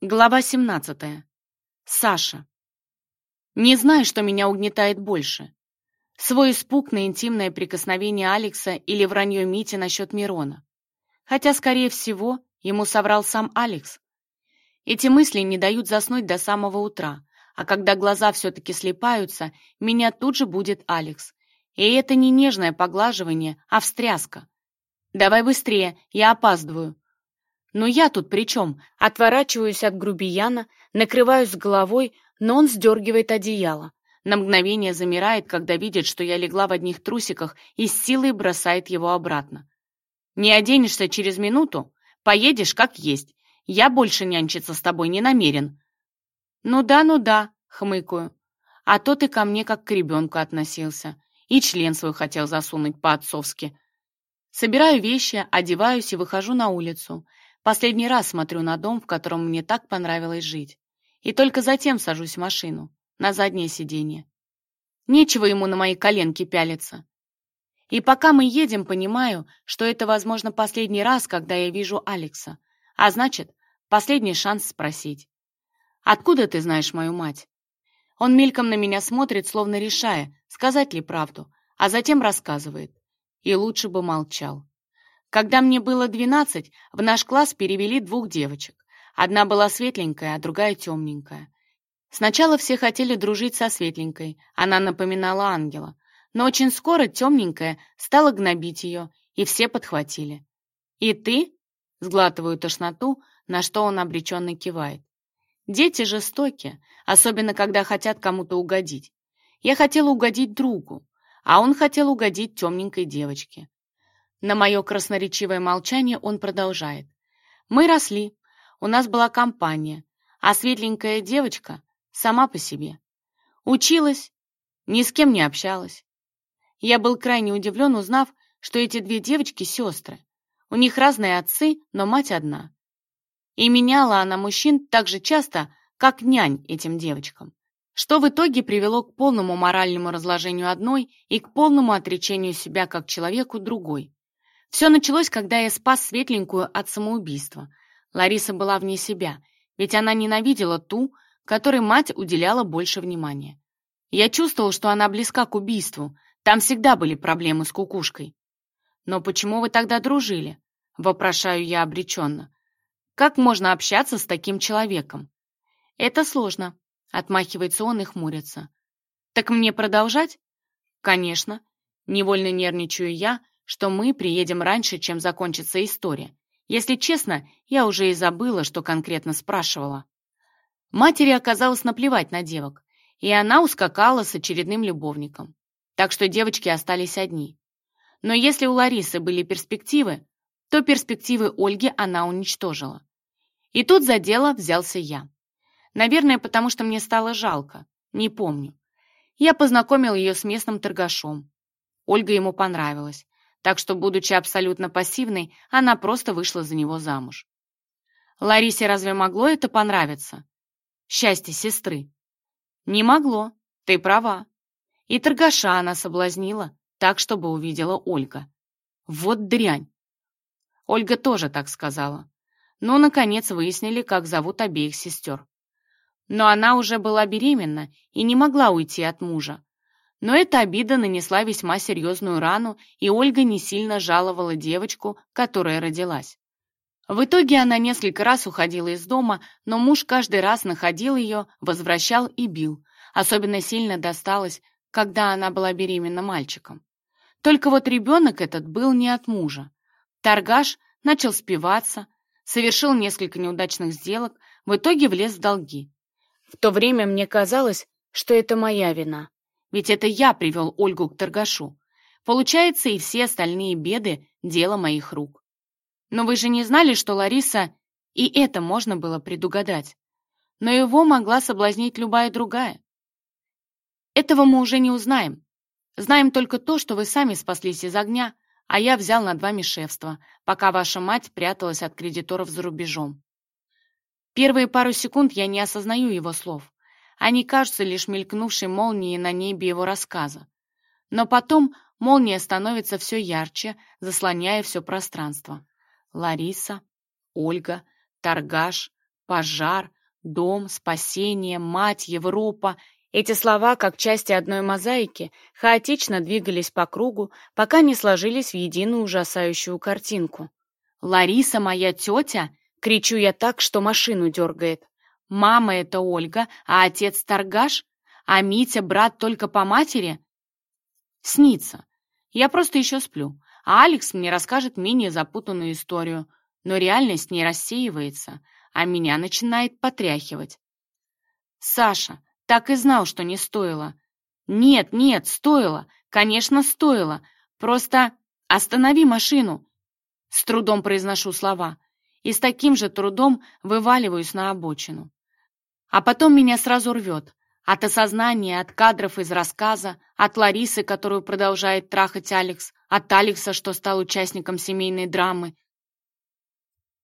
Глава 17. Саша. Не знаю, что меня угнетает больше. Свой испуг на интимное прикосновение Алекса или вранье Мити насчет Мирона. Хотя, скорее всего, ему соврал сам Алекс. Эти мысли не дают заснуть до самого утра, а когда глаза все-таки слепаются, меня тут же будет Алекс. И это не нежное поглаживание, а встряска. «Давай быстрее, я опаздываю», но я тут при чем? Отворачиваюсь от грубияна, накрываюсь головой, но он сдергивает одеяло. На мгновение замирает, когда видит, что я легла в одних трусиках и с силой бросает его обратно. «Не оденешься через минуту? Поедешь как есть. Я больше нянчиться с тобой не намерен». «Ну да, ну да», — хмыкаю. «А то ты ко мне как к ребенку относился. И член свой хотел засунуть по-отцовски». Собираю вещи, одеваюсь и выхожу на улицу. Последний раз смотрю на дом, в котором мне так понравилось жить. И только затем сажусь в машину, на заднее сиденье. Нечего ему на мои коленки пялиться. И пока мы едем, понимаю, что это, возможно, последний раз, когда я вижу Алекса. А значит, последний шанс спросить. «Откуда ты знаешь мою мать?» Он мельком на меня смотрит, словно решая, сказать ли правду, а затем рассказывает. И лучше бы молчал. Когда мне было 12, в наш класс перевели двух девочек. Одна была светленькая, а другая темненькая. Сначала все хотели дружить со светленькой, она напоминала ангела. Но очень скоро темненькая стала гнобить ее, и все подхватили. «И ты?» — сглатываю тошноту, на что он обреченно кивает. «Дети жестоки, особенно когда хотят кому-то угодить. Я хотела угодить другу, а он хотел угодить темненькой девочке. На мое красноречивое молчание он продолжает. «Мы росли, у нас была компания, а светленькая девочка сама по себе. Училась, ни с кем не общалась. Я был крайне удивлен, узнав, что эти две девочки — сестры. У них разные отцы, но мать одна. И меняла она мужчин так же часто, как нянь этим девочкам, что в итоге привело к полному моральному разложению одной и к полному отречению себя как человеку другой. Все началось, когда я спас Светленькую от самоубийства. Лариса была вне себя, ведь она ненавидела ту, которой мать уделяла больше внимания. Я чувствовал, что она близка к убийству, там всегда были проблемы с кукушкой. «Но почему вы тогда дружили?» — вопрошаю я обреченно. «Как можно общаться с таким человеком?» «Это сложно», — отмахивается он и хмурится. «Так мне продолжать?» «Конечно». Невольно нервничаю я, — что мы приедем раньше, чем закончится история. Если честно, я уже и забыла, что конкретно спрашивала. Матери оказалось наплевать на девок, и она ускакала с очередным любовником. Так что девочки остались одни. Но если у Ларисы были перспективы, то перспективы Ольги она уничтожила. И тут за дело взялся я. Наверное, потому что мне стало жалко, не помню. Я познакомил ее с местным торгашом. Ольга ему понравилась, так что, будучи абсолютно пассивной, она просто вышла за него замуж. Ларисе разве могло это понравиться? Счастье сестры. Не могло, ты права. И торгаша она соблазнила, так, чтобы увидела Ольга. Вот дрянь. Ольга тоже так сказала. Но, наконец, выяснили, как зовут обеих сестер. Но она уже была беременна и не могла уйти от мужа, но эта обида нанесла весьма серьезную рану, и Ольга не сильно жаловала девочку, которая родилась. В итоге она несколько раз уходила из дома, но муж каждый раз находил ее, возвращал и бил. Особенно сильно досталось, когда она была беременна мальчиком. Только вот ребенок этот был не от мужа. Торгаш начал спиваться, совершил несколько неудачных сделок, в итоге влез в долги. В то время мне казалось, что это моя вина, ведь это я привел Ольгу к торгашу. Получается, и все остальные беды — дело моих рук. Но вы же не знали, что Лариса... И это можно было предугадать. Но его могла соблазнить любая другая. Этого мы уже не узнаем. Знаем только то, что вы сами спаслись из огня, а я взял над вами шефство, пока ваша мать пряталась от кредиторов за рубежом. Первые пару секунд я не осознаю его слов. Они, кажутся лишь мелькнувшей молнией на небе его рассказа. Но потом молния становится все ярче, заслоняя все пространство. Лариса, Ольга, торгаш, пожар, дом, спасение, мать, Европа. Эти слова, как части одной мозаики, хаотично двигались по кругу, пока не сложились в единую ужасающую картинку. «Лариса моя тетя!» — кричу я так, что машину дергает. Мама — это Ольга, а отец — Таргаш, А Митя — брат только по матери? Снится. Я просто еще сплю. А Алекс мне расскажет менее запутанную историю. Но реальность не рассеивается, а меня начинает потряхивать. Саша, так и знал, что не стоило. Нет, нет, стоило. Конечно, стоило. Просто останови машину. С трудом произношу слова и с таким же трудом вываливаюсь на обочину. А потом меня сразу рвет. От осознания, от кадров из рассказа, от Ларисы, которую продолжает трахать Алекс, от Алекса, что стал участником семейной драмы,